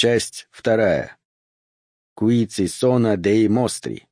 Часть вторая. Куици сона дей мостри.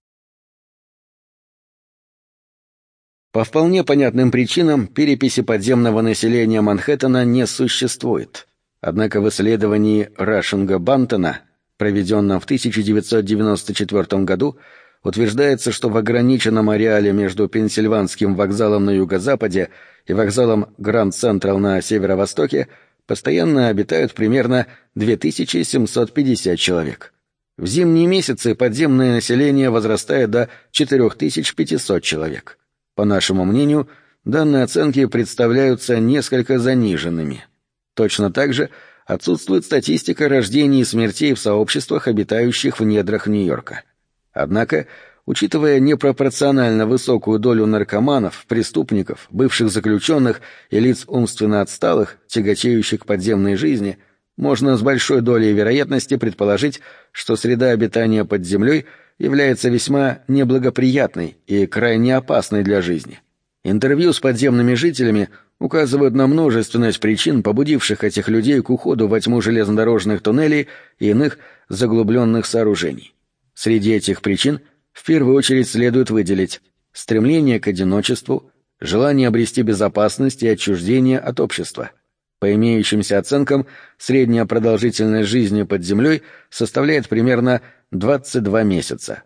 По вполне понятным причинам переписи подземного населения Манхэттена не существует. Однако в исследовании Рашинга Бантона, проведенном в 1994 году, утверждается, что в ограниченном ареале между Пенсильванским вокзалом на юго-западе и вокзалом Гранд Централ на северо-востоке постоянно обитают примерно 2750 человек. В зимние месяцы подземное население возрастает до 4500 человек. По нашему мнению, данные оценки представляются несколько заниженными. Точно так же отсутствует статистика рождений и смертей в сообществах, обитающих в недрах Нью-Йорка. Однако, учитывая непропорционально высокую долю наркоманов, преступников, бывших заключенных и лиц умственно отсталых, тяготеющих подземной жизни, можно с большой долей вероятности предположить, что среда обитания под землей является весьма неблагоприятной и крайне опасной для жизни. Интервью с подземными жителями указывают на множественность причин, побудивших этих людей к уходу во тьму железнодорожных туннелей и иных заглубленных сооружений. Среди этих причин в первую очередь следует выделить стремление к одиночеству, желание обрести безопасность и отчуждение от общества. По имеющимся оценкам, средняя продолжительность жизни под землей составляет примерно 22 месяца.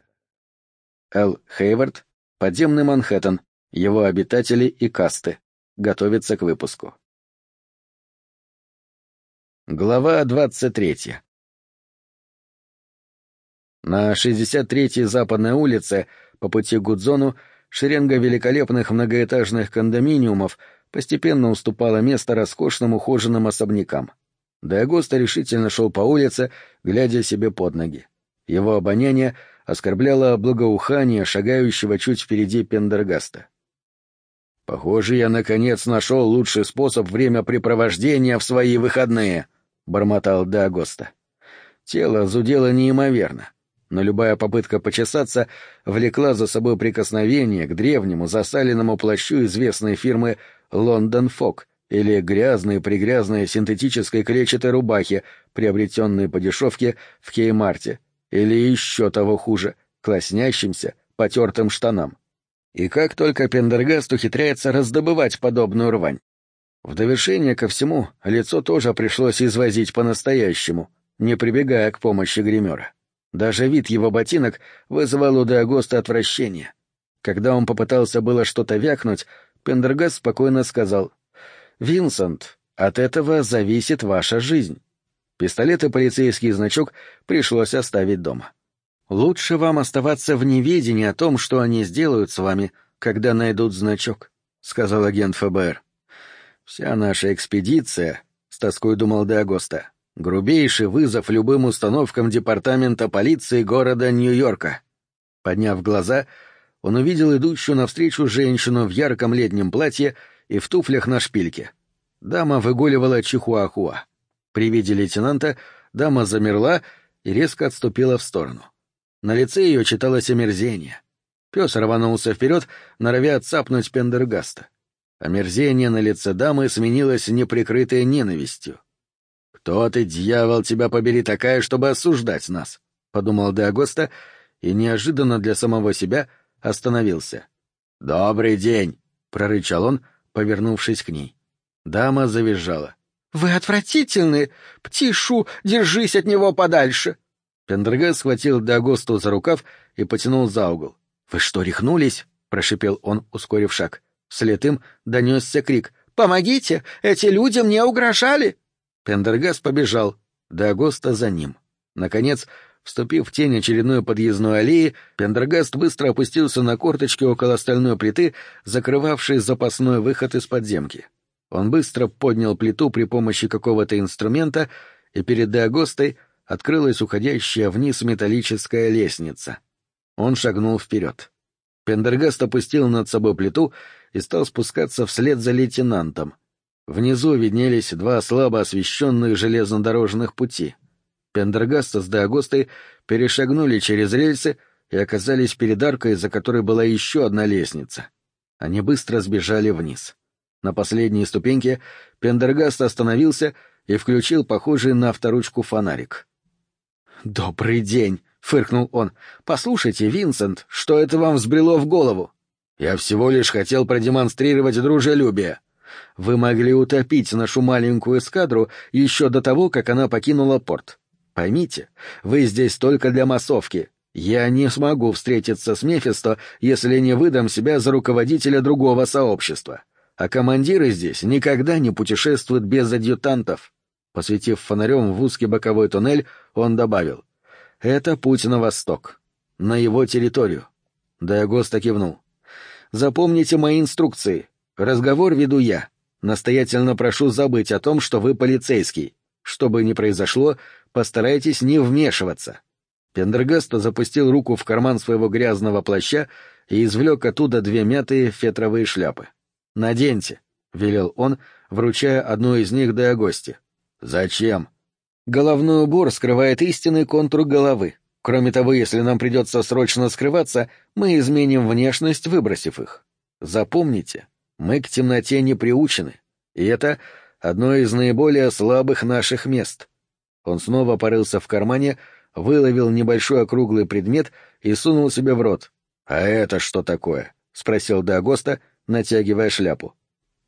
Эл Хейвард, подземный Манхэттен, его обитатели и касты. Готовится к выпуску. Глава 23. На 63-й Западной улице по пути к Гудзону шеренга великолепных многоэтажных кондоминиумов постепенно уступала место роскошным ухоженным особнякам. Деагоста решительно шел по улице, глядя себе под ноги. Его обоняние оскорбляло благоухание шагающего чуть впереди Пендергаста. «Похоже, я, наконец, нашел лучший способ времяпрепровождения в свои выходные», — бормотал Деагоста. Тело зудело неимоверно но любая попытка почесаться влекла за собой прикосновение к древнему засаленному плащу известной фирмы «Лондон Фок» или грязной-пригрязной синтетической клетчатой рубахе, приобретенной по дешевке в Кеймарте, или еще того хуже, класнящимся, потертым штанам. И как только Пендергаст ухитряется раздобывать подобную рвань. В довершение ко всему, лицо тоже пришлось извозить по-настоящему, не прибегая к помощи гримера. Даже вид его ботинок вызывал у Деагоста отвращение. Когда он попытался было что-то вякнуть, Пендергаст спокойно сказал «Винсент, от этого зависит ваша жизнь». Пистолет и полицейский значок пришлось оставить дома. «Лучше вам оставаться в неведении о том, что они сделают с вами, когда найдут значок», — сказал агент ФБР. «Вся наша экспедиция», — с тоской думал Деагоста, Грубейший вызов любым установкам департамента полиции города Нью-Йорка. Подняв глаза, он увидел идущую навстречу женщину в ярком летнем платье и в туфлях на шпильке. Дама выгуливала чихуахуа. При виде лейтенанта дама замерла и резко отступила в сторону. На лице ее читалось омерзение. Пес рванулся вперед, норовя цапнуть Пендергаста. Омерзение на лице дамы сменилось неприкрытой ненавистью. «Кто ты, дьявол, тебя побери такая, чтобы осуждать нас?» — подумал Де Агоста и неожиданно для самого себя остановился. «Добрый день!» — прорычал он, повернувшись к ней. Дама завизжала. «Вы отвратительны! Птишу, держись от него подальше!» Пендергаст схватил Дагосту за рукав и потянул за угол. «Вы что, рехнулись?» — прошипел он, ускорив шаг. Вслед им донесся крик. «Помогите! Эти люди мне угрожали!» Пендергаст побежал, Дагоста за ним. Наконец, вступив в тень очередной подъездной аллеи, Пендергаст быстро опустился на корточки около стальной плиты, закрывавшей запасной выход из подземки. Он быстро поднял плиту при помощи какого-то инструмента, и перед Дагостой открылась уходящая вниз металлическая лестница. Он шагнул вперед. Пендергаст опустил над собой плиту и стал спускаться вслед за лейтенантом, Внизу виднелись два слабо освещенных железнодорожных пути. Пендергаста с Деагостой перешагнули через рельсы и оказались перед аркой, за которой была еще одна лестница. Они быстро сбежали вниз. На последней ступеньке Пендергаст остановился и включил похожий на авторучку фонарик. «Добрый день!» — фыркнул он. «Послушайте, Винсент, что это вам взбрело в голову?» «Я всего лишь хотел продемонстрировать дружелюбие». «Вы могли утопить нашу маленькую эскадру еще до того, как она покинула порт. Поймите, вы здесь только для массовки. Я не смогу встретиться с Мефисто, если не выдам себя за руководителя другого сообщества. А командиры здесь никогда не путешествуют без адъютантов». Посветив фонарем в узкий боковой туннель, он добавил. «Это путь на восток. На его территорию». Дайагоста кивнул. «Запомните мои инструкции. Разговор веду я. Настоятельно прошу забыть о том, что вы полицейский. Что бы ни произошло, постарайтесь не вмешиваться». Пендергаст запустил руку в карман своего грязного плаща и извлек оттуда две мятые фетровые шляпы. «Наденьте», — велел он, вручая одну из них Деогосте. «Зачем?» «Головной убор скрывает истинный контур головы. Кроме того, если нам придется срочно скрываться, мы изменим внешность, выбросив их. Запомните, мы к темноте не приучены, и это одно из наиболее слабых наших мест». Он снова порылся в кармане, выловил небольшой округлый предмет и сунул себе в рот. «А это что такое?» — спросил Дагоста, натягивая шляпу.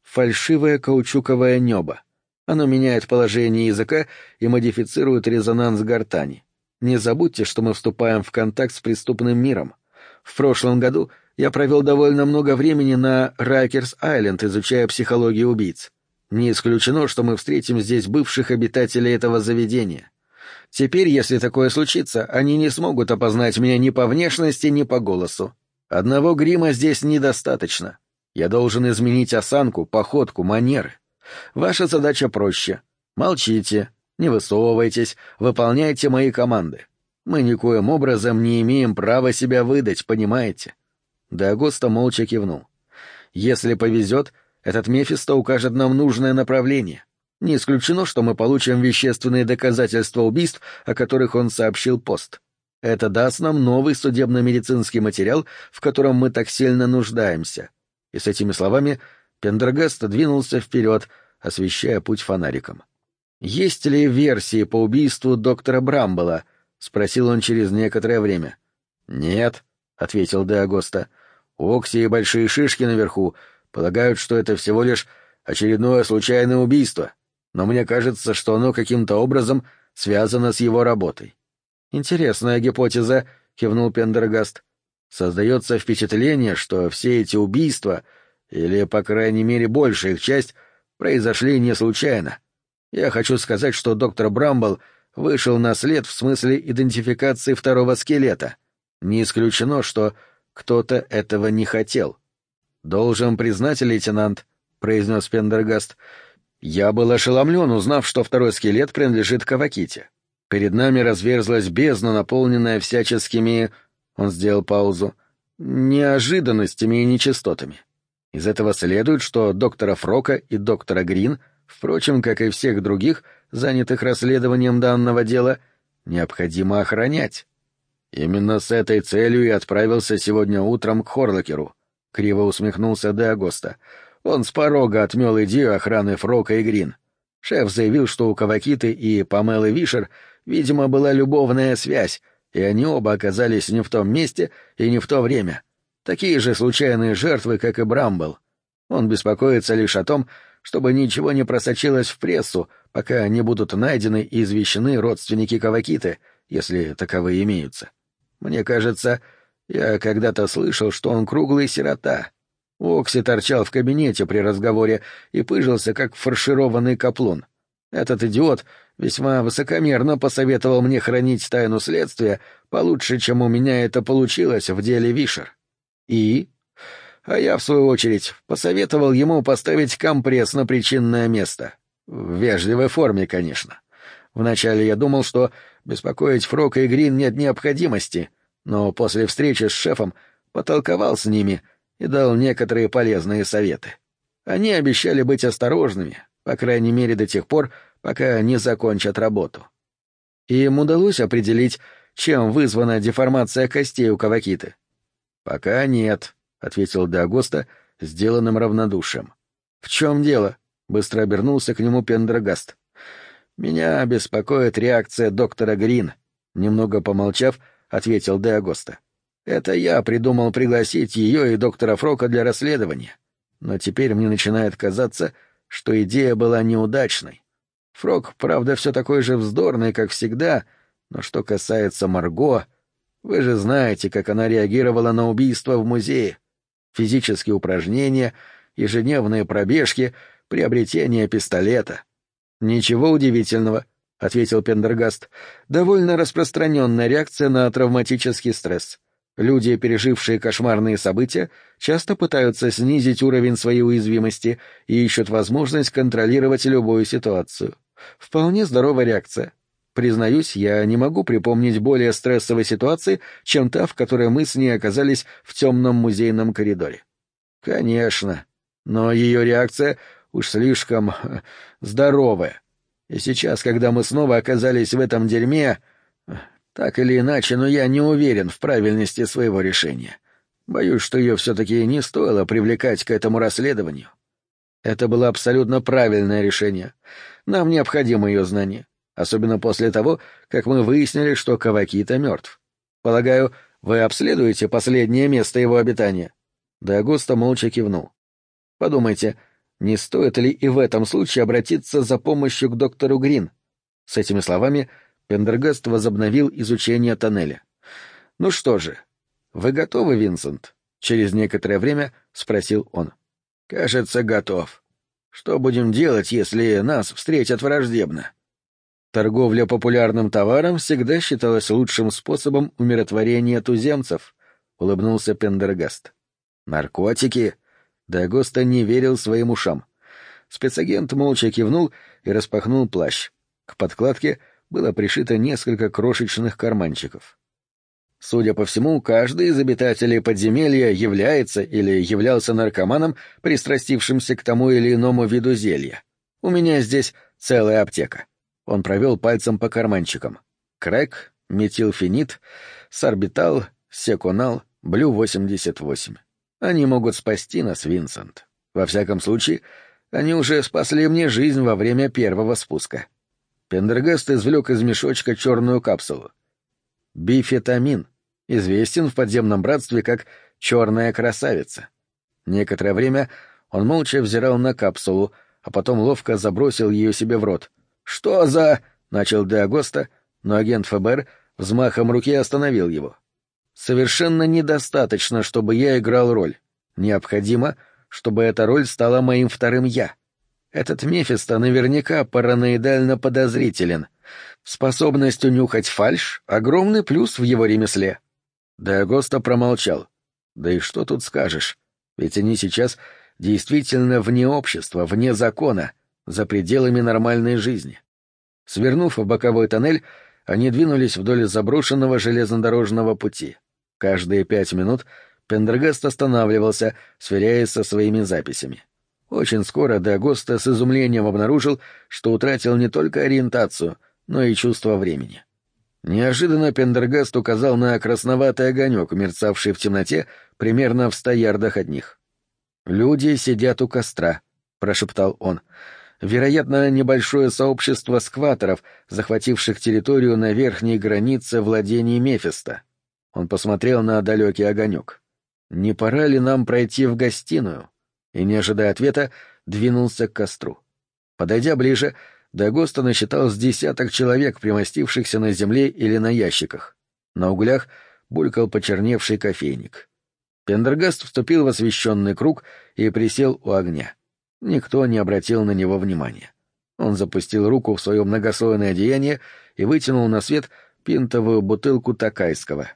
«Фальшивое каучуковое небо. Оно меняет положение языка и модифицирует резонанс гортани. Не забудьте, что мы вступаем в контакт с преступным миром. В прошлом году я провел довольно много времени на Райкерс-Айленд, изучая психологию убийц. Не исключено, что мы встретим здесь бывших обитателей этого заведения. Теперь, если такое случится, они не смогут опознать меня ни по внешности, ни по голосу. Одного грима здесь недостаточно. Я должен изменить осанку, походку, манеры. Ваша задача проще. Молчите, не высовывайтесь, выполняйте мои команды. Мы никоим образом не имеем права себя выдать, понимаете?» Дагоста молча кивнул. «Если повезет, этот Мефисто укажет нам нужное направление. Не исключено, что мы получим вещественные доказательства убийств, о которых он сообщил пост. Это даст нам новый судебно-медицинский материал, в котором мы так сильно нуждаемся. И с этими словами Пендергаст двинулся вперед, освещая путь фонариком. «Есть ли версии по убийству доктора Брамбола?» — спросил он через некоторое время. «Нет», — ответил Де Агоста. «Окси и большие шишки наверху полагают, что это всего лишь очередное случайное убийство, но мне кажется, что оно каким-то образом связано с его работой». «Интересная гипотеза», — кивнул Пендергаст. «Создается впечатление, что все эти убийства — или, по крайней мере, большая их часть произошли не случайно. Я хочу сказать, что доктор Брамбл вышел на след в смысле идентификации второго скелета. Не исключено, что кто-то этого не хотел. «Должен признать, лейтенант», — произнес Пендергаст, — «я был ошеломлен, узнав, что второй скелет принадлежит Каваките. Перед нами разверзлась бездна, наполненная всяческими...» Он сделал паузу. «Неожиданностями и нечистотами. Из этого следует, что доктора Фрока и доктора Грин, впрочем, как и всех других, занятых расследованием данного дела, необходимо охранять. Именно с этой целью и отправился сегодня утром к Хорлокеру. Криво усмехнулся Де. Он с порога отмел идею охраны Фрока и Грин. Шеф заявил, что у Кавакиты и Памелы Вишер, видимо, была любовная связь, и они оба оказались не в том месте и не в то время — Такие же случайные жертвы, как и Брамбл. Он беспокоится лишь о том, чтобы ничего не просочилось в прессу, пока не будут найдены и извещены родственники Кавакиты, если таковые имеются. Мне кажется, я когда-то слышал, что он круглый сирота. Окси торчал в кабинете при разговоре и пыжился, как фаршированный каплун. Этот идиот весьма высокомерно посоветовал мне хранить тайну следствия получше, чем у меня это получилось в деле Вишер. И? А я, в свою очередь, посоветовал ему поставить компресс на причинное место. В вежливой форме, конечно. Вначале я думал, что беспокоить Фрока и Грин нет необходимости, но после встречи с шефом потолковал с ними и дал некоторые полезные советы. Они обещали быть осторожными, по крайней мере до тех пор, пока не закончат работу. Им удалось определить, чем вызвана деформация костей у Кавакиты. «Пока нет», — ответил Дагоста, сделанным равнодушием. «В чем дело?» — быстро обернулся к нему Пендрагаст. «Меня беспокоит реакция доктора Грин. — немного помолчав, ответил Де Агоста. «Это я придумал пригласить ее и доктора Фрока для расследования. Но теперь мне начинает казаться, что идея была неудачной. Фрок, правда, все такой же вздорный, как всегда, но что касается Марго, вы же знаете, как она реагировала на убийство в музее. Физические упражнения, ежедневные пробежки, приобретение пистолета. Ничего удивительного, — ответил Пендергаст. Довольно распространенная реакция на травматический стресс. Люди, пережившие кошмарные события, часто пытаются снизить уровень своей уязвимости и ищут возможность контролировать любую ситуацию. Вполне здоровая реакция. Признаюсь, я не могу припомнить более стрессовой ситуации, чем та, в которой мы с ней оказались в темном музейном коридоре. Конечно, но ее реакция уж слишком э, здоровая. И сейчас, когда мы снова оказались в этом дерьме, так или иначе, но я не уверен в правильности своего решения. Боюсь, что ее все-таки не стоило привлекать к этому расследованию. Это было абсолютно правильное решение. Нам необходимо ее знание особенно после того, как мы выяснили, что Кавакита мертв. Полагаю, вы обследуете последнее место его обитания?» Дагуста молча кивнул. «Подумайте, не стоит ли и в этом случае обратиться за помощью к доктору Грин?» С этими словами Пендергаст возобновил изучение тоннеля. «Ну что же, вы готовы, Винсент?» Через некоторое время спросил он. «Кажется, готов. Что будем делать, если нас встретят враждебно?» Торговля популярным товаром всегда считалась лучшим способом умиротворения туземцев, — улыбнулся Пендергаст. «Наркотики?» Дагоста не верил своим ушам. Спецагент молча кивнул и распахнул плащ. К подкладке было пришито несколько крошечных карманчиков. Судя по всему, каждый из обитателей подземелья является или являлся наркоманом, пристрастившимся к тому или иному виду зелья. У меня здесь целая аптека. Он провел пальцем по карманчикам. Крэк, метилфенит, сорбитал, секунал, блю-88. Они могут спасти нас, Винсент. Во всяком случае, они уже спасли мне жизнь во время первого спуска. Пендергаст извлек из мешочка черную капсулу. Бифетамин, известен в подземном братстве как «черная красавица». Некоторое время он молча взирал на капсулу, а потом ловко забросил ее себе в рот — «Что за...» — начал Де но агент ФБР взмахом руки остановил его. «Совершенно недостаточно, чтобы я играл роль. Необходимо, чтобы эта роль стала моим вторым «я». Этот Мефисто наверняка параноидально подозрителен. Способность унюхать фальш — огромный плюс в его ремесле». Де Агоста промолчал. «Да и что тут скажешь? Ведь они сейчас действительно вне общества, вне закона» за пределами нормальной жизни. Свернув в боковой тоннель, они двинулись вдоль заброшенного железнодорожного пути. Каждые пять минут Пендергаст останавливался, сверяясь со своими записями. Очень скоро Дагоста с изумлением обнаружил, что утратил не только ориентацию, но и чувство времени. Неожиданно Пендергаст указал на красноватый огонек, мерцавший в темноте примерно в ста ярдах от них. «Люди сидят у костра», — прошептал он. Вероятно, небольшое сообщество скваторов, захвативших территорию на верхней границе владений Мефиста. Он посмотрел на далекий огонек. «Не пора ли нам пройти в гостиную?» И, не ожидая ответа, двинулся к костру. Подойдя ближе, Дагоста насчитал с десяток человек, примостившихся на земле или на ящиках. На углях булькал почерневший кофейник. Пендергаст вступил в освещенный круг и присел у огня. Никто не обратил на него внимания. Он запустил руку в свое многослойное одеяние и вытянул на свет пинтовую бутылку такайского.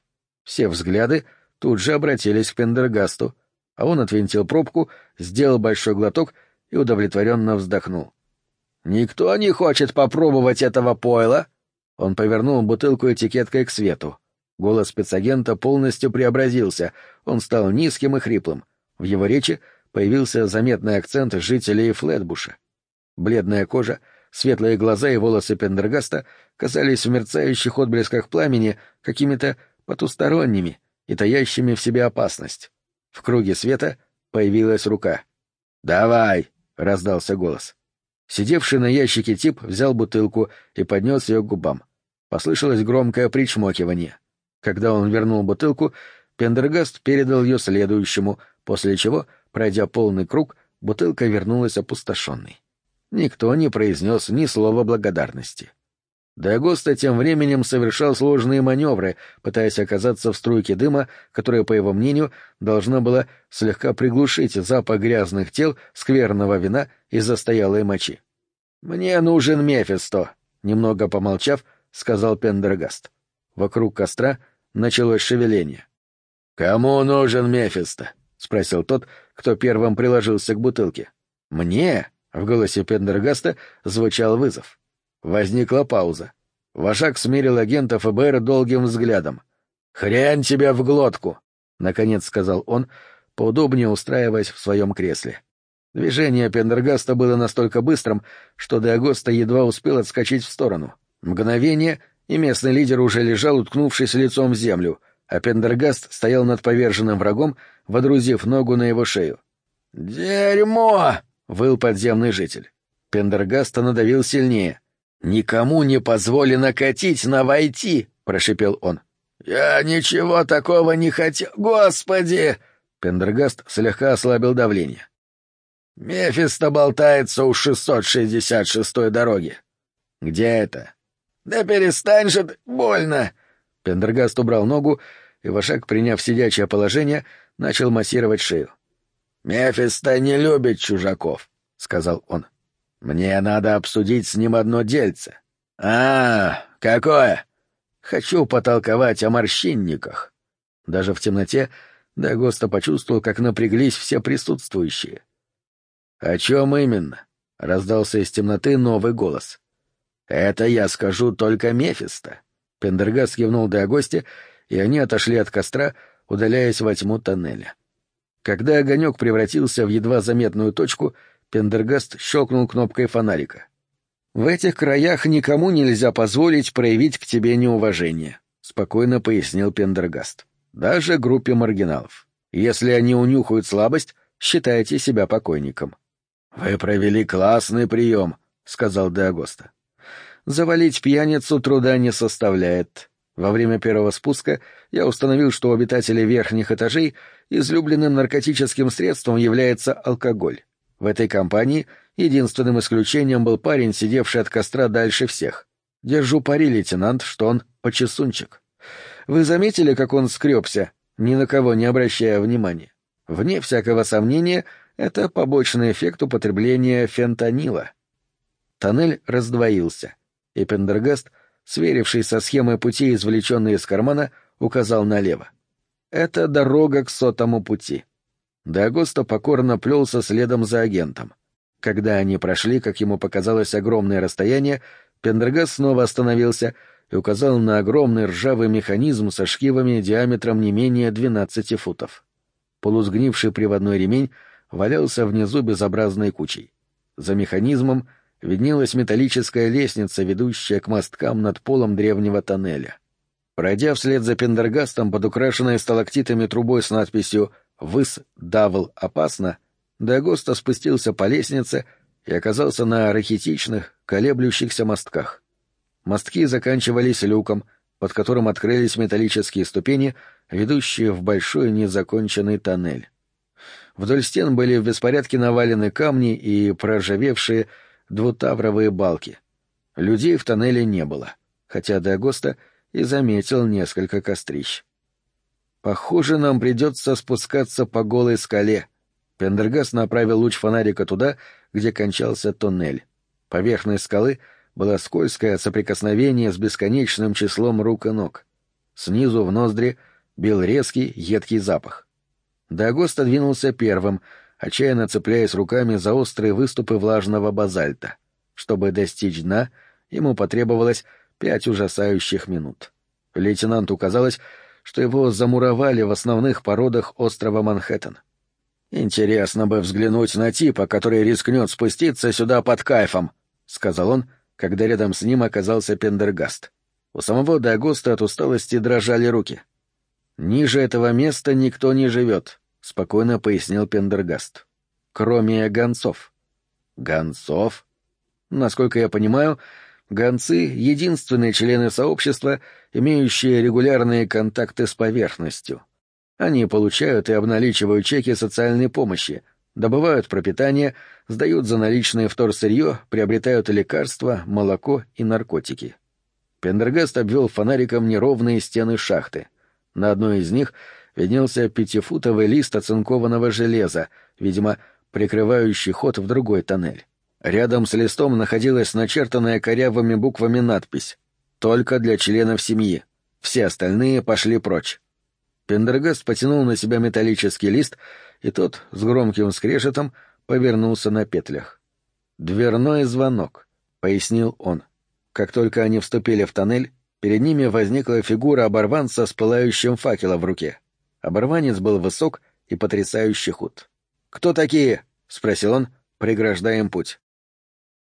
Все взгляды тут же обратились к Пендергасту, а он отвинтил пробку, сделал большой глоток и удовлетворенно вздохнул. «Никто не хочет попробовать этого пойла?» Он повернул бутылку этикеткой к свету. Голос спецагента полностью преобразился, он стал низким и хриплым. В его речи — появился заметный акцент жителей Флетбуша. Бледная кожа, светлые глаза и волосы Пендергаста казались в мерцающих отблесках пламени какими-то потусторонними и таящими в себе опасность. В круге света появилась рука. «Давай!» — раздался голос. Сидевший на ящике тип взял бутылку и поднес ее к губам. Послышалось громкое причмокивание. Когда он вернул бутылку, Пендергаст передал ее следующему, после чего, пройдя полный круг, бутылка вернулась опустошенной. Никто не произнес ни слова благодарности. Дагоста тем временем совершал сложные маневры, пытаясь оказаться в струйке дыма, которая, по его мнению, должна была слегка приглушить запах грязных тел, скверного вина и застоялой мочи. «Мне нужен Мефисто», — немного помолчав, сказал Пендергаст. Вокруг костра началось шевеление. «Кому нужен Мефисто?» — спросил тот, кто первым приложился к бутылке. «Мне?» — в голосе Пендергаста звучал вызов. Возникла пауза. Вожак смирил агента ФБР долгим взглядом. «Хрянь тебя в глотку!» — наконец сказал он, поудобнее устраиваясь в своем кресле. Движение Пендергаста было настолько быстрым, что Деагоста едва успел отскочить в сторону. Мгновение, и местный лидер уже лежал, уткнувшись лицом в землю, а Пендергаст стоял над поверженным врагом, водрузив ногу на его шею. «Дерьмо!» — выл подземный житель. Пендергаста надавил сильнее. «Никому не позволено катить на войти!» — прошипел он. «Я ничего такого не хотел... Господи!» Пендергаст слегка ослабил давление. «Мефисто болтается у 666-й дороги». «Где это?» «Да перестань же, больно!» Пендергаст убрал ногу, и Вашак, приняв сидячее положение, начал массировать шею. «Мефисто не любит чужаков», — сказал он. «Мне надо обсудить с ним одно дельце». «А, какое?» «Хочу потолковать о морщинниках». Даже в темноте Дагоста почувствовал, как напряглись все присутствующие. «О чем именно?» — раздался из темноты новый голос. «Это я скажу только Мефисто». Пендергаст кивнул Дагосте, и они отошли от костра, удаляясь во тьму тоннеля. Когда огонек превратился в едва заметную точку, Пендергаст щелкнул кнопкой фонарика. «В этих краях никому нельзя позволить проявить к тебе неуважение», — спокойно пояснил Пендергаст. «Даже группе маргиналов. Если они унюхают слабость, считайте себя покойником». «Вы провели классный прием», — сказал Деагоста. «Завалить пьяницу труда не составляет. Во время первого спуска я установил, что у обитателей верхних этажей излюбленным наркотическим средством является алкоголь. В этой компании единственным исключением был парень, сидевший от костра дальше всех. Держу пари, лейтенант, что он почесунчик. Вы заметили, как он скребся, ни на кого не обращая внимания? Вне всякого сомнения, это побочный эффект употребления фентанила. Тоннель раздвоился, и Пендергаст, сверившись со схемой пути, извлеченной из кармана, указал налево. Это дорога к сотому пути. Дагоста покорно плелся следом за агентом. Когда они прошли, как ему показалось, огромное расстояние, Пендергаст снова остановился и указал на огромный ржавый механизм со шкивами диаметром не менее двенадцати футов. Полусгнивший приводной ремень валялся внизу безобразной кучей. За механизмом виднелась металлическая лестница, ведущая к мосткам над полом древнего тоннеля. Пройдя вслед за Пендергастом под украшенной сталактитами трубой с надписью «Выс давл опасно», Дагоста спустился по лестнице и оказался на рахитичных, колеблющихся мостках. Мостки заканчивались люком, под которым открылись металлические ступени, ведущие в большой незаконченный тоннель. Вдоль стен были в беспорядке навалены камни и проржавевшие двутавровые балки. Людей в тоннеле не было, хотя до Агоста и заметил несколько кострищ. «Похоже, нам придется спускаться по голой скале». Пендергаст направил луч фонарика туда, где кончался тоннель. Поверхность скалы была скользкая от соприкосновения с бесконечным числом рук и ног. Снизу в ноздри бил резкий, едкий запах. Дагоста двинулся первым, отчаянно цепляясь руками за острые выступы влажного базальта. Чтобы достичь дна, ему потребовалось пять ужасающих минут. Лейтенанту казалось, что его замуровали в основных породах острова Манхэттен. «Интересно бы взглянуть на типа, который рискнет спуститься сюда под кайфом», — сказал он, когда рядом с ним оказался Пендергаст. У самого Дагоста от усталости дрожали руки. «Ниже этого места никто не живет», — спокойно пояснил Пендергаст. «Кроме гонцов». «Гонцов?» «Насколько я понимаю, гонцы — единственные члены сообщества, имеющие регулярные контакты с поверхностью. Они получают и обналичивают чеки социальной помощи, добывают пропитание, сдают за наличные вторсырье, приобретают лекарства, молоко и наркотики. Пендергаст обвел фонариком неровные стены шахты. На одной из них виднелся пятифутовый лист оцинкованного железа, видимо, прикрывающий ход в другой тоннель. Рядом с листом находилась начертанная корявыми буквами надпись «Только для членов семьи. Все остальные пошли прочь». Пендергаст потянул на себя металлический лист, и тот с громким скрежетом повернулся на петлях. «Дверной звонок», — пояснил он. Как только они вступили в тоннель, перед ними возникла фигура оборванца с пылающим факелом в руке. Оборванец был высок и потрясающе худ. «Кто такие?» — спросил он, преграждая им путь. —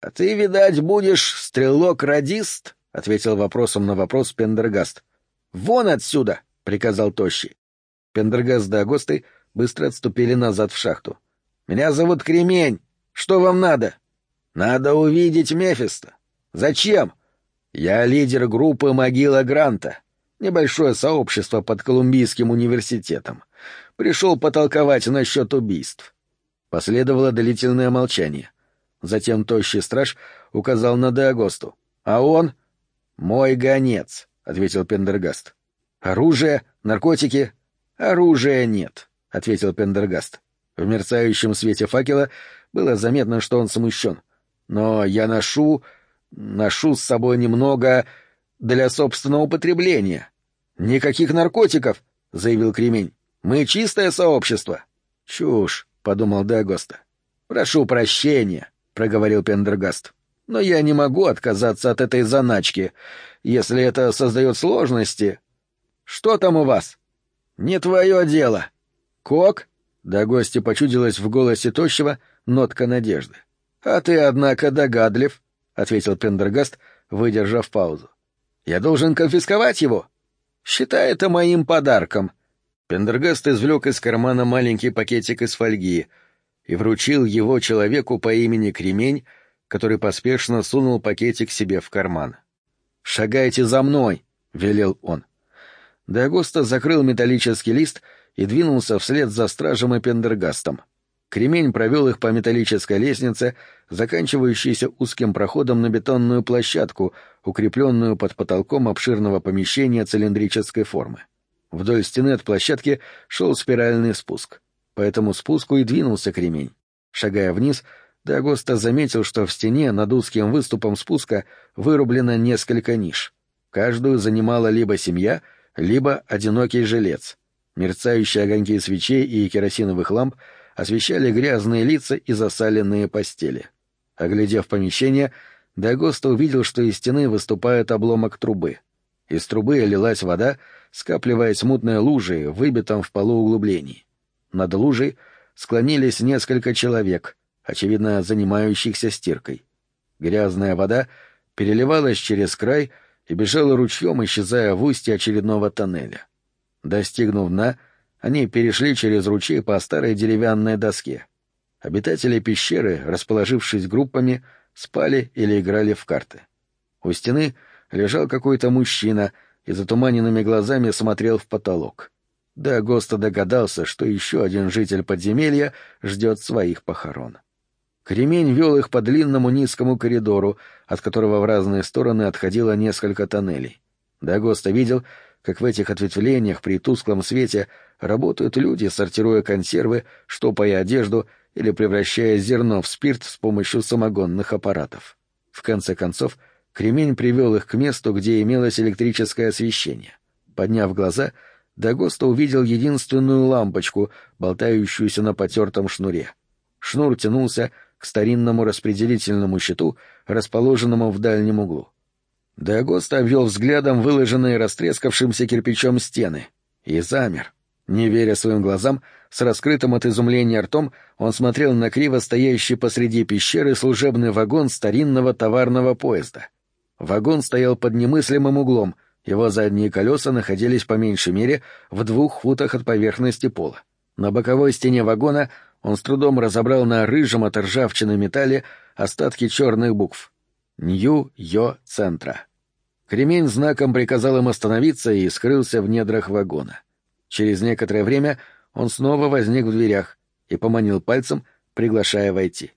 А ты, видать, будешь стрелок-радист? — ответил вопросом на вопрос Пендергаст. — Вон отсюда! — приказал Тощий. Пендергаст да Агосты быстро отступили назад в шахту. — Меня зовут Кремень. Что вам надо? — Надо увидеть Мефиста. — Зачем? — Я лидер группы «Могила Гранта». Небольшое сообщество под Колумбийским университетом. Пришел потолковать насчет убийств. Последовало длительное молчание. Затем тощий страж указал на Деагосту. «А он?» «Мой гонец», — ответил Пендергаст. «Оружие? Наркотики?» «Оружия нет», — ответил Пендергаст. В мерцающем свете факела было заметно, что он смущен. «Но я ношу... ношу с собой немного для собственного употребления». «Никаких наркотиков», — заявил Кремень. «Мы чистое сообщество». «Чушь», — подумал Дагоста. «Прошу прощения», — проговорил Пендергаст. «Но я не могу отказаться от этой заначки, если это создает сложности». «Что там у вас?» «Не твое дело». «Кок?» — до гости почудилась в голосе тощего нотка надежды. «А ты, однако, догадлив», — ответил Пендергаст, выдержав паузу. «Я должен конфисковать его?» «Считай это моим подарком», Пендергаст извлек из кармана маленький пакетик из фольги и вручил его человеку по имени Кремень, который поспешно сунул пакетик себе в карман. «Шагайте за мной!» — велел он. Дагоста закрыл металлический лист и двинулся вслед за стражем и Пендергастом. Кремень провел их по металлической лестнице, заканчивающейся узким проходом на бетонную площадку, укрепленную под потолком обширного помещения цилиндрической формы. Вдоль стены от площадки шел спиральный спуск. По этому спуску и двинулся кремень. Шагая вниз, Дагоста заметил, что в стене над узким выступом спуска вырублено несколько ниш. Каждую занимала либо семья, либо одинокий жилец. Мерцающие огоньки свечей и керосиновых ламп освещали грязные лица и засаленные постели. Оглядев помещение, Дагоста увидел, что из стены выступает обломок трубы. Из трубы лилась вода, скапливаясь мутной лужей выбитом в полу углублении. Над лужей склонились несколько человек, очевидно, занимающихся стиркой. Грязная вода переливалась через край и бежала ручьем, исчезая в устье очередного тоннеля. Достигнув дна, они перешли через ручей по старой деревянной доске. Обитатели пещеры, расположившись группами, спали или играли в карты. У стены лежал какой-то мужчина — и затуманенными глазами смотрел в потолок. Да Госта догадался, что еще один житель подземелья ждет своих похорон. Кремень вел их по длинному низкому коридору, от которого в разные стороны отходило несколько тоннелей. Дагоста видел, как в этих ответвлениях при тусклом свете работают люди, сортируя консервы, штопая одежду или превращая зерно в спирт с помощью самогонных аппаратов. В конце концов, Кремень привел их к месту, где имелось электрическое освещение. Подняв глаза, Дагоста увидел единственную лампочку, болтающуюся на потертом шнуре. Шнур тянулся к старинному распределительному щиту, расположенному в дальнем углу. Дагоста обвел взглядом выложенные растрескавшимся кирпичом стены и замер. Не веря своим глазам, с раскрытым от изумления ртом он смотрел на криво стоящий посреди пещеры служебный вагон старинного товарного поезда — Вагон стоял под немыслимым углом, его задние колеса находились по меньшей мере в двух футах от поверхности пола. На боковой стене вагона он с трудом разобрал на рыжем от ржавчины металле остатки черных букв. Нью-Йо-центра. Кремень знаком приказал им остановиться и скрылся в недрах вагона. Через некоторое время он снова возник в дверях и поманил пальцем, приглашая войти.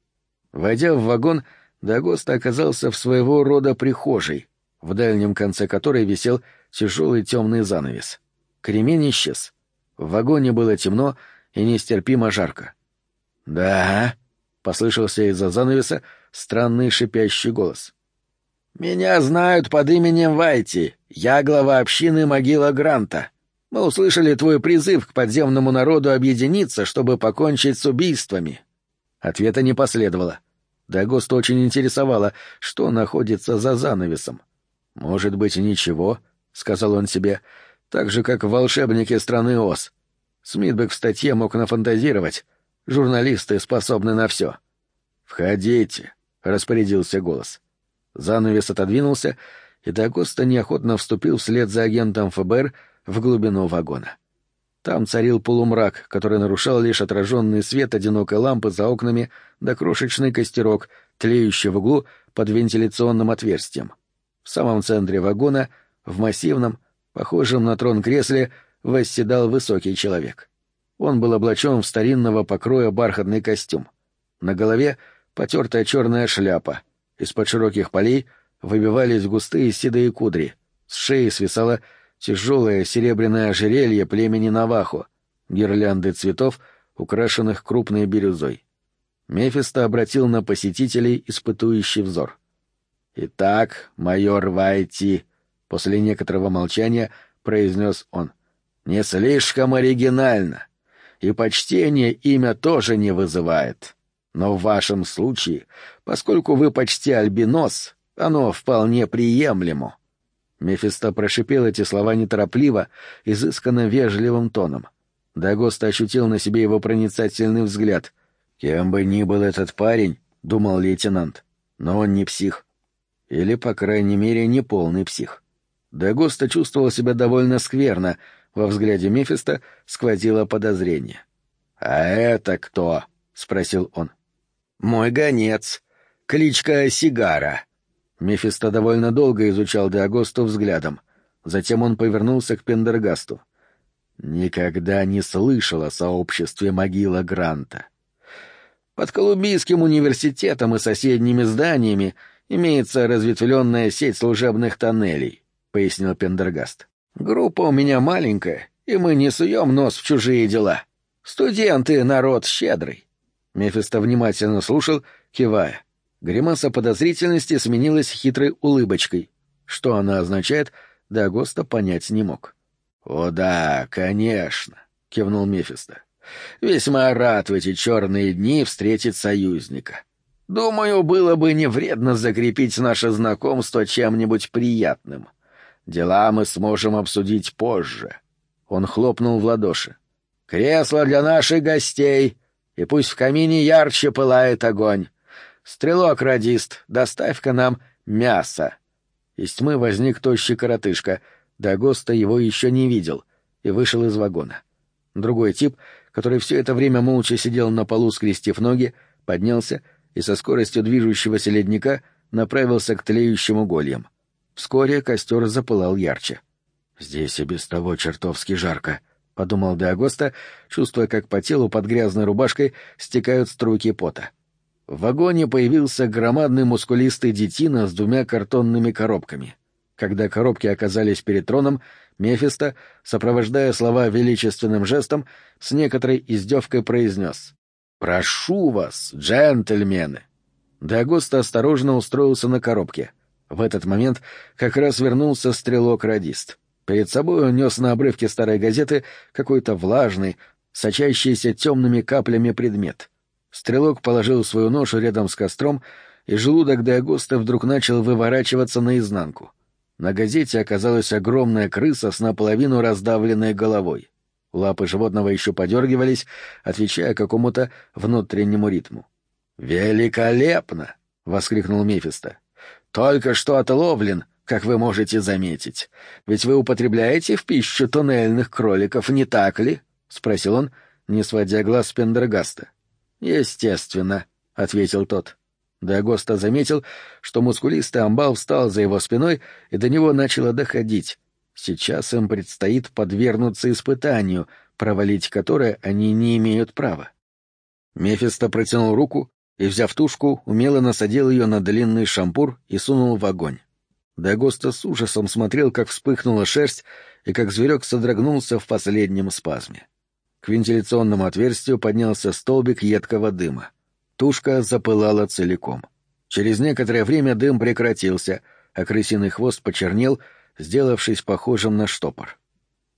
Войдя в вагон, Дагоста оказался в своего рода прихожей, в дальнем конце которой висел тяжелый темный занавес. Кремень исчез. В вагоне было темно и нестерпимо жарко. «Да», — послышался из-за занавеса странный шипящий голос. «Меня знают под именем Вайти. Я глава общины могила Гранта. Мы услышали твой призыв к подземному народу объединиться, чтобы покончить с убийствами». Ответа не последовало. Дагоста очень интересовало, что находится за занавесом. «Может быть, ничего», — сказал он себе, — «так же, как в «Волшебнике страны Оз». Смитбек в статье мог нафантазировать. Журналисты способны на все. «Входите», — распорядился голос. Занавес отодвинулся, и Дагоста неохотно вступил вслед за агентом ФБР в глубину вагона. Там царил полумрак, который нарушал лишь отраженный свет одинокой лампы за окнами да крошечный костерок, тлеющий в углу под вентиляционным отверстием. В самом центре вагона, в массивном, похожем на трон кресле, восседал высокий человек. Он был облачен в старинного покроя бархатный костюм. На голове потертая черная шляпа — из-под широких полей выбивались густые седые кудри. С шеи свисало тяжелое серебряное ожерелье племени Навахо, гирлянды цветов, украшенных крупной бирюзой. Мефисто обратил на посетителей испытующий взор. «Итак, майор Вайти», — после некоторого молчания произнес он, — «не слишком оригинально, и почтение имя тоже не вызывает. Но в вашем случае, поскольку вы почти альбинос, оно вполне приемлемо. Мефисто прошипел эти слова неторопливо, изысканно вежливым тоном. Дагоста ощутил на себе его проницательный взгляд. «Кем бы ни был этот парень», — думал лейтенант, — «но он не псих. Или, по крайней мере, не полный псих». Дагоста чувствовал себя довольно скверно, во взгляде Мефиста сквозило подозрение. «А это кто?» — спросил он. «Мой гонец. Кличка Сигара». Мефисто довольно долго изучал Деагосту взглядом. Затем он повернулся к Пендергасту. «Никогда не слышал о сообществе могила Гранта. Под Колумбийским университетом и соседними зданиями имеется разветвленная сеть служебных тоннелей», — пояснил Пендергаст. «Группа у меня маленькая, и мы не суем нос в чужие дела. Студенты — народ щедрый. Мефисто внимательно слушал, кивая. Гримаса подозрительности сменилась хитрой улыбочкой. Что она означает, Дагоста понять не мог. «О да, конечно», — кивнул Мефисто. «Весьма рад в эти черные дни встретить союзника. Думаю, было бы не вредно закрепить наше знакомство чем-нибудь приятным. Дела мы сможем обсудить позже». Он хлопнул в ладоши. «Кресло для наших гостей!» и пусть в камине ярче пылает огонь. Стрелок-радист, доставь-ка нам мясо. Из тьмы возник тощий коротышка, Дагоста его еще не видел, и вышел из вагона. Другой тип, который все это время молча сидел на полу, скрестив ноги, поднялся и со скоростью движущегося ледника направился к тлеющим угольям. Вскоре костер запылал ярче. «Здесь и без того чертовски жарко», — подумал Деагоста, чувствуя, как по телу под грязной рубашкой стекают струйки пота. В вагоне появился громадный мускулистый детина с двумя картонными коробками. Когда коробки оказались перед троном, Мефисто, сопровождая слова величественным жестом, с некоторой издевкой произнес «Прошу вас, джентльмены!» Деагоста осторожно устроился на коробке. В этот момент как раз вернулся стрелок-радист — Перед собой он нес на обрывке старой газеты какой-то влажный, сочащийся темными каплями предмет. Стрелок положил свою ношу рядом с костром, и желудок Диагоста вдруг начал выворачиваться наизнанку. На газете оказалась огромная крыса с наполовину раздавленной головой. Лапы животного еще подергивались, отвечая какому-то внутреннему ритму. «Великолепно!» — воскликнул Мефисто. «Только что отловлен как вы можете заметить. Ведь вы употребляете в пищу туннельных кроликов, не так ли? — спросил он, не сводя глаз с Пендергаста. — Естественно, — ответил тот. — Дагоста заметил, что мускулистый амбал встал за его спиной, и до него начало доходить. Сейчас им предстоит подвергнуться испытанию, провалить которое они не имеют права. Мефисто протянул руку и, взяв тушку, умело насадил ее на длинный шампур и сунул в огонь. Дагоста с ужасом смотрел, как вспыхнула шерсть и как зверек содрогнулся в последнем спазме. К вентиляционному отверстию поднялся столбик едкого дыма. Тушка запылала целиком. Через некоторое время дым прекратился, а крысиный хвост почернел, сделавшись похожим на штопор.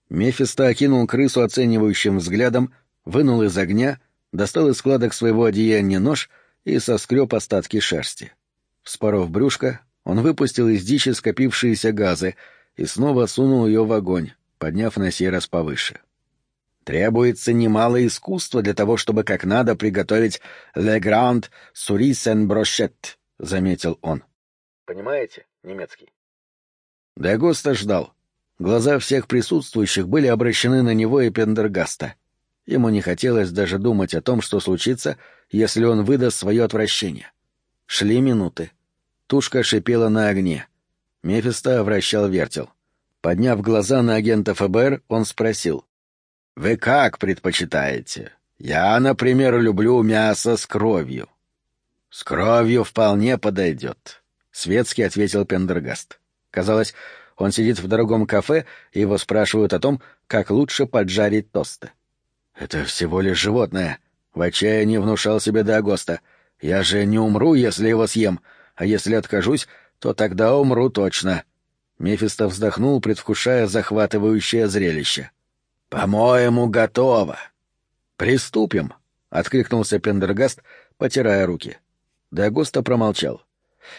Мефисто окинул крысу оценивающим взглядом, вынул из огня, достал из складок своего одеяния нож и соскреб остатки шерсти. Вспоров брюшко, он выпустил из дичи скопившиеся газы и снова сунул ее в огонь, подняв на сей раз повыше. — Требуется немало искусства для того, чтобы как надо приготовить «Le Grand Surisen Brochet», — заметил он. Понимаете немецкий? Дагоста ждал. Глаза всех присутствующих были обращены на него и Пендергаста. Ему не хотелось даже думать о том, что случится, если он выдаст свое отвращение. Шли минуты. Тушка шипела на огне. Мефисто вращал вертел. Подняв глаза на агента ФБР, он спросил. Вы как предпочитаете? Я, например, люблю мясо с кровью. С кровью вполне подойдет, — светски ответил Пендергаст. Казалось, он сидит в дорогом кафе, и его спрашивают о том, как лучше поджарить тосты. Это всего лишь животное. В отчаянии внушал себе Дагоста. Я же не умру, если его съем, а если откажусь, то тогда умру точно. Мефисто вздохнул, предвкушая захватывающее зрелище. — «По-моему, готово». «Приступим», — откликнулся Пендергаст, потирая руки. Дагоста промолчал.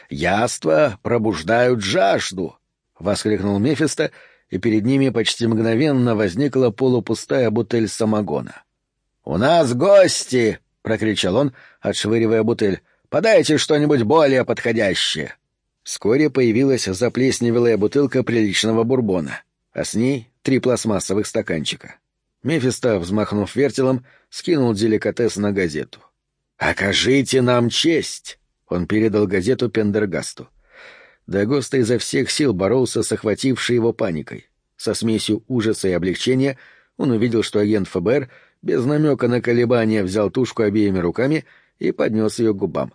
«Яства пробуждают жажду!» — воскликнул Мефисто, и перед ними почти мгновенно возникла полупустая бутыль самогона. «У нас гости!» — прокричал он, отшвыривая бутыль. «Подайте что-нибудь более подходящее!» Вскоре появилась заплесневелая бутылка приличного бурбона, а с ней три пластмассовых стаканчика. Мефисто, взмахнув вертелом, скинул деликатес на газету. «Окажите нам честь!» — он передал газету Пендергасту. Дагоста изо всех сил боролся с охватившей его паникой. Со смесью ужаса и облегчения он увидел, что агент ФБР без намека на колебания взял тушку обеими руками и поднес ее к губам.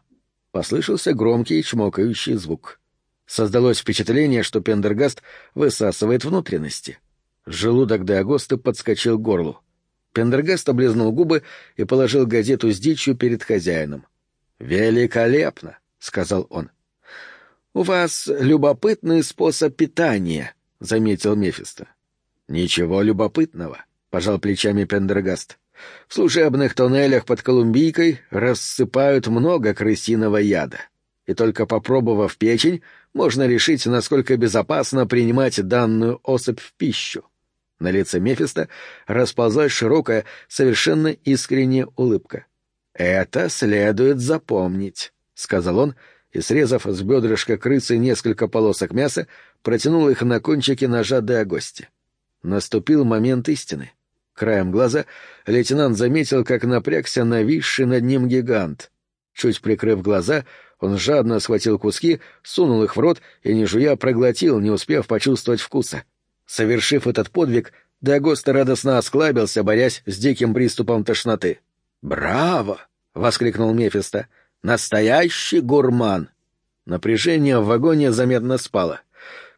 Послышался громкий чмокающий звук. Создалось впечатление, что Пендергаст высасывает внутренности — Желудок Деагоста подскочил к горлу. Пендергаст облизнул губы и положил газету с дичью перед хозяином. «Великолепно!» — сказал он. «У вас любопытный способ питания», — заметил Мефисто. «Ничего любопытного», — пожал плечами Пендергаст. «В служебных тоннелях под Колумбийкой рассыпают много крысиного яда, и только попробовав печень, можно решить, насколько безопасно принимать данную особь в пищу. На лице Мефиста расползлась широкая, совершенно искренняя улыбка. «Это следует запомнить», — сказал он, и, срезав с бедрышка крысы несколько полосок мяса, протянул их на кончике ножа до гости. Наступил момент истины. Краем глаза лейтенант заметил, как напрягся нависший над ним гигант. Чуть прикрыв глаза, он жадно схватил куски, сунул их в рот и, не жуя, проглотил, не успев почувствовать вкуса. Совершив этот подвиг, Дагоста радостно осклабился, борясь с диким приступом тошноты. «Браво!» — воскликнул Мефисто. «Настоящий гурман!» Напряжение в вагоне заметно спало.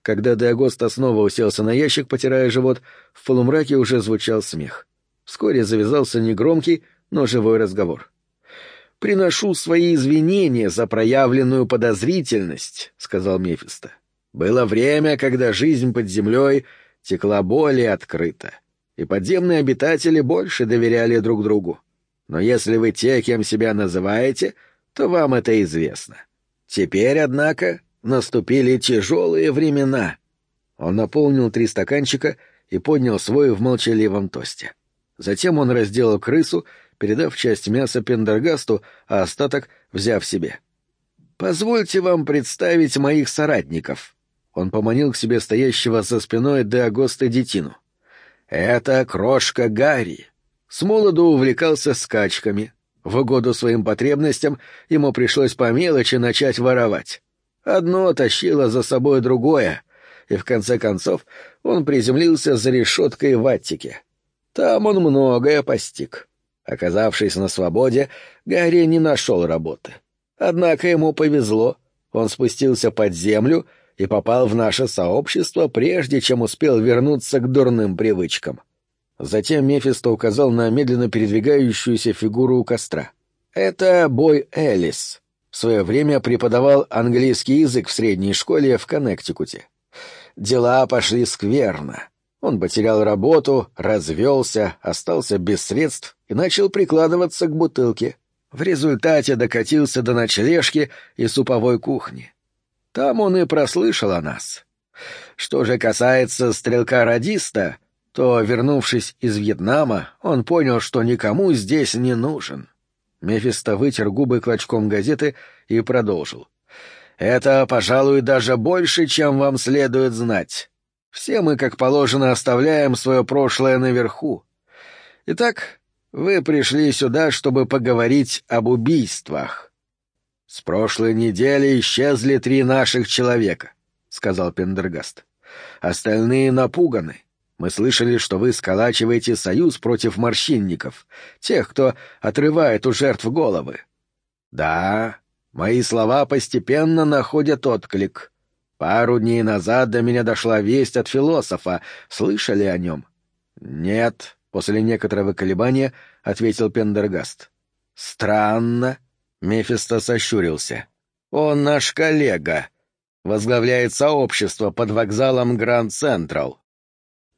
Когда Диагоста снова уселся на ящик, потирая живот, в полумраке уже звучал смех. Вскоре завязался негромкий, но живой разговор. «Приношу свои извинения за проявленную подозрительность», — сказал Мефисто. «Было время, когда жизнь под землей текла более открыто, и подземные обитатели больше доверяли друг другу. Но если вы те, кем себя называете, то вам это известно. Теперь, однако, наступили тяжелые времена. Он наполнил три стаканчика и поднял свой в молчаливом тосте. Затем он разделал крысу, передав часть мяса Пендергасту, а остаток взяв себе. «Позвольте вам представить моих соратников», он поманил к себе стоящего за спиной де детину. «Это крошка Гарри. С молоду увлекался скачками. В угоду своим потребностям ему пришлось по мелочи начать воровать. Одно тащило за собой другое, и в конце концов он приземлился за решеткой в Аттике. Там он многое постиг. Оказавшись на свободе, Гарри не нашел работы. Однако ему повезло. Он спустился под землю и попал в наше сообщество, прежде чем успел вернуться к дурным привычкам. Затем Мефисто указал на медленно передвигающуюся фигуру у костра. «Это Бой Элис. В свое время преподавал английский язык в средней школе в Коннектикуте. Дела пошли скверно. Он потерял работу, развелся, остался без средств и начал прикладываться к бутылке. В результате докатился до ночлежки и суповой кухни. Там он и прослышал о нас. Что же касается стрелка-радиста, то, вернувшись из Вьетнама, он понял, что никому здесь не нужен. Мефисто вытер губы клочком газеты и продолжил. «Это, пожалуй, даже больше, чем вам следует знать. Все мы, как положено, оставляем свое прошлое наверху. Итак, вы пришли сюда, чтобы поговорить об убийствах. С прошлой недели исчезли три наших человека, — сказал Пендергаст. Остальные напуганы. Мы слышали, что вы сколачиваете союз против морщинников, тех, кто отрывает у жертв головы. Да, мои слова постепенно находят отклик. Пару дней назад до меня дошла весть от философа. Слышали о нем? Нет, после некоторого колебания ответил Пендергаст. Странно. Мефисто сощурился. Он наш коллега. Возглавляет сообщество под вокзалом Гранд Централ.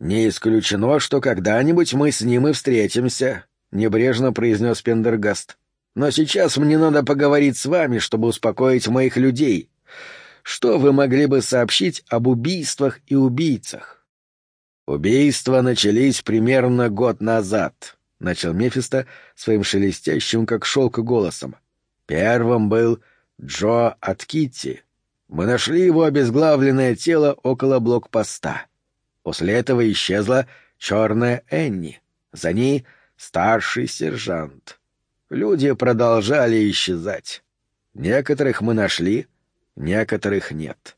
«Не исключено, что когда-нибудь мы с ним и встретимся», — небрежно произнес Пендергаст. «Но сейчас мне надо поговорить с вами, чтобы успокоить моих людей. Что вы могли бы сообщить об убийствах и убийцах?» «Убийства начались примерно год назад», — начал Мефисто своим шелестящим, как шелк, голосом. «Первым был Джо Аткитти. Мы нашли его обезглавленное тело около блокпоста. После этого исчезла черная Энни. За ней старший сержант. Люди продолжали исчезать. Некоторых мы нашли, некоторых нет.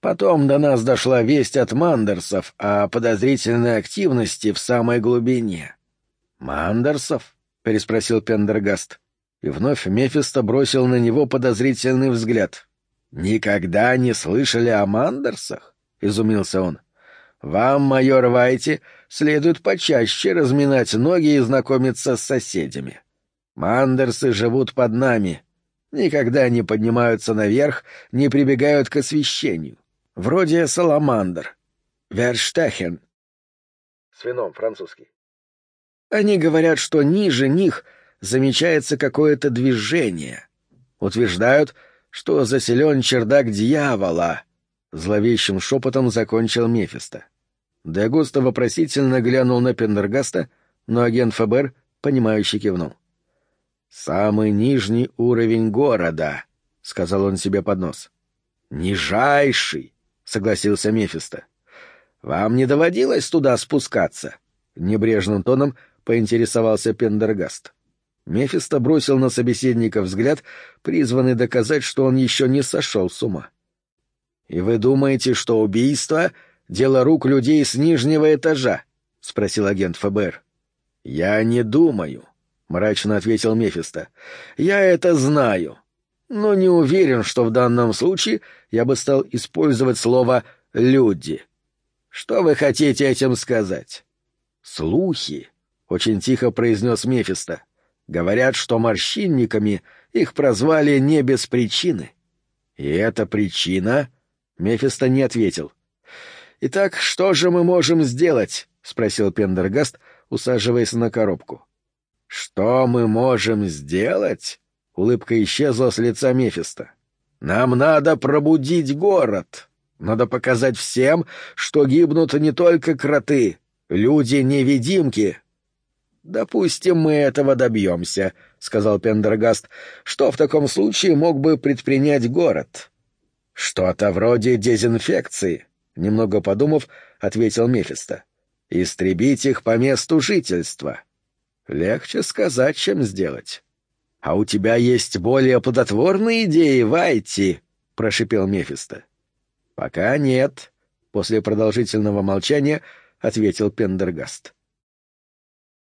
Потом до нас дошла весть от Мандерсов о подозрительной активности в самой глубине. «Мандерсов?» — переспросил Пендергаст. И вновь Мефисто бросил на него подозрительный взгляд. «Никогда не слышали о Мандерсах?» — изумился он. «Вам, майор Вайти, следует почаще разминать ноги и знакомиться с соседями. Мандерсы живут под нами, никогда не поднимаются наверх, не прибегают к освещению. Вроде саламандр. Верштехен. С вином, французский. Они говорят, что ниже них замечается какое-то движение. Утверждают, что заселен чердак дьявола. Зловещим шепотом закончил Мефисто. Дегуста вопросительно глянул на Пендергаста, но агент ФБР, понимающе кивнул. «Самый нижний уровень города», — сказал он себе под нос. «Нижайший», — согласился Мефисто. «Вам не доводилось туда спускаться?» — небрежным тоном поинтересовался Пендергаст. Мефисто бросил на собеседника взгляд, призванный доказать, что он еще не сошел с ума. «И вы думаете, что убийство — дело рук людей с нижнего этажа?» — спросил агент ФБР. «Я не думаю», мрачно ответил Мефисто. Я это знаю, но не уверен, что в данном случае я бы стал использовать слово люди. Что вы хотите этим сказать? Слухи, очень тихо произнес Мефисто. Говорят, что морщинниками их прозвали не без причины. И эта причина? Мефисто не ответил. Итак, что же мы можем сделать? спросил Пендергаст, усаживаясь на коробку. «Что мы можем сделать?» — улыбка исчезла с лица Мефиста. «Нам надо пробудить город. Надо показать всем, что гибнут не только кроты, люди-невидимки». «Допустим, мы этого добьемся», — сказал Пендергаст. «Что в таком случае мог бы предпринять город?» «Что-то вроде дезинфекции», — немного подумав, ответил Мефисто. «Истребить их по месту жительства». Легче сказать, чем сделать. «А у тебя есть более плодотворные идеи, Вайти?» — прошипел Мефисто. «Пока нет», — после продолжительного молчания ответил Пендергаст.